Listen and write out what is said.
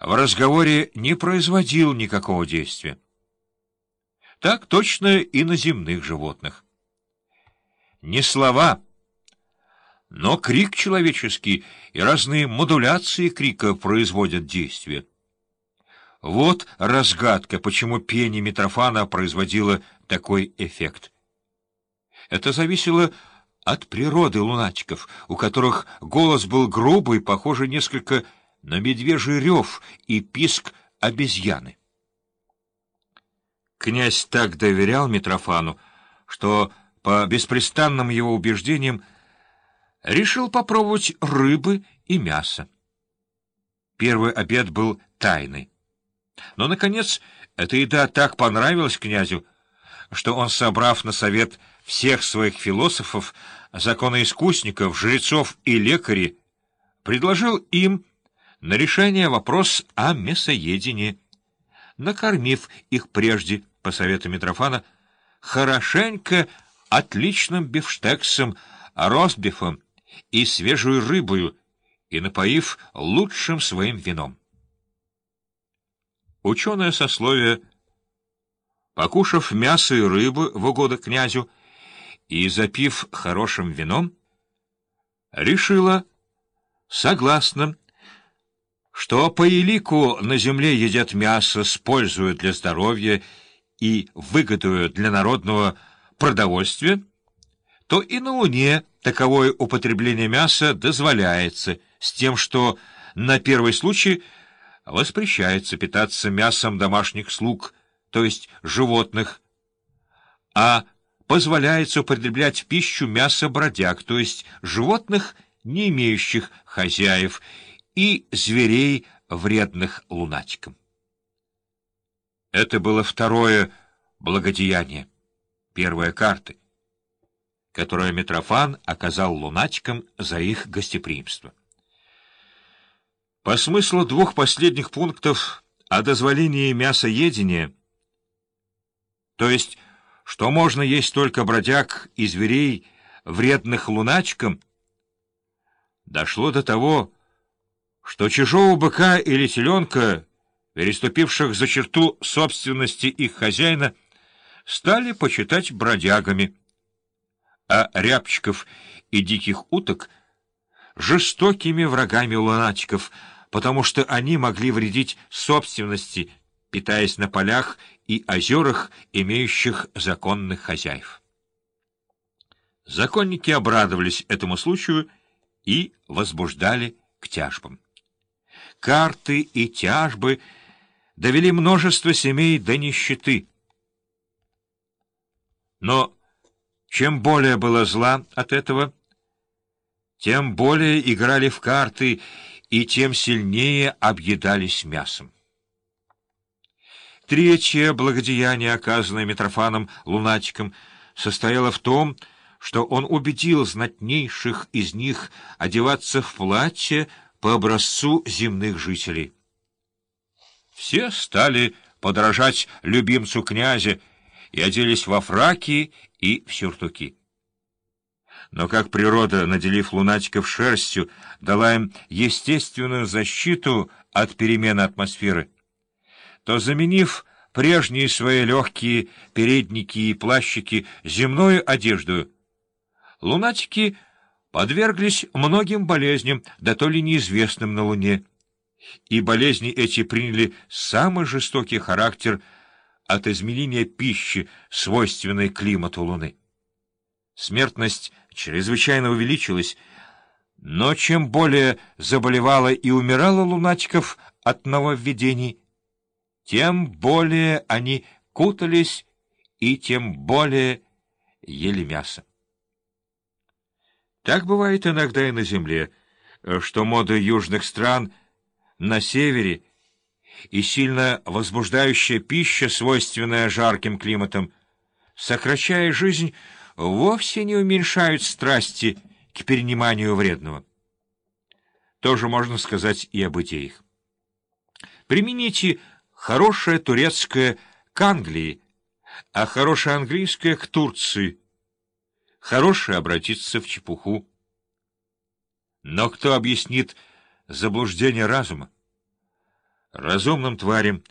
в разговоре не производил никакого действия. Так точно и на земных животных. Не слова, но крик человеческий и разные модуляции крика производят действие. Вот разгадка, почему пение Митрофана производило такой эффект. Это зависело от природы лунатиков, у которых голос был грубый, похожий несколько на медвежий рев и писк обезьяны. Князь так доверял Митрофану, что, по беспрестанным его убеждениям, решил попробовать рыбы и мясо. Первый обед был тайный. Но, наконец, эта еда так понравилась князю, что он, собрав на совет всех своих философов, законоискусников, жрецов и лекарей, предложил им на решение вопрос о мясоедении, накормив их прежде, по совету Митрофана, хорошенько отличным бифштексом, ростбифом и свежую рыбою, и напоив лучшим своим вином. Ученое сословие, покушав мясо и рыбы в угоду князю и запив хорошим вином, решило, согласно, что по елику на земле едят мясо с пользою для здоровья и выгодою для народного продовольствия, то и на Луне таковое употребление мяса дозволяется, с тем, что на первый случай воспрещается питаться мясом домашних слуг, то есть животных, а позволяется употреблять в пищу мясо бродяг, то есть животных, не имеющих хозяев, и зверей, вредных лунатикам. Это было второе благодеяние, первая карты — которое Митрофан оказал лунатикам за их гостеприимство. По смыслу двух последних пунктов о дозволении мясоедения, то есть, что можно есть только бродяг и зверей, вредных луначкам, дошло до того, что чужого быка или теленка, переступивших за черту собственности их хозяина, стали почитать бродягами а рябчиков и диких уток — жестокими врагами лунатиков, потому что они могли вредить собственности, питаясь на полях и озерах, имеющих законных хозяев. Законники обрадовались этому случаю и возбуждали к тяжбам. Карты и тяжбы довели множество семей до нищеты. Но чем более было зла от этого, тем более играли в карты и тем сильнее объедались мясом. Третье благодеяние, оказанное Митрофаном лунатиком, состояло в том, что он убедил знатнейших из них одеваться в платье по образцу земных жителей. Все стали подражать любимцу князя и оделись во фраки и в сюртуки. Но как природа, наделив лунатиков шерстью, дала им естественную защиту от перемены атмосферы, то, заменив прежние свои легкие передники и плащики земной одеждой, лунатики подверглись многим болезням, да то ли неизвестным на Луне, и болезни эти приняли самый жестокий характер – от изменения пищи, свойственной климату Луны. Смертность чрезвычайно увеличилась, но чем более заболевала и умирала лунатиков от нововведений, тем более они кутались и тем более ели мясо. Так бывает иногда и на Земле, что моды южных стран на севере — и сильно возбуждающая пища, свойственная жарким климатам, сокращая жизнь, вовсе не уменьшают страсти к перениманию вредного. Тоже можно сказать и об идеях. Примените хорошее турецкое к Англии, а хорошее английское к Турции. Хорошее обратиться в чепуху. Но кто объяснит заблуждение разума? разумным тварям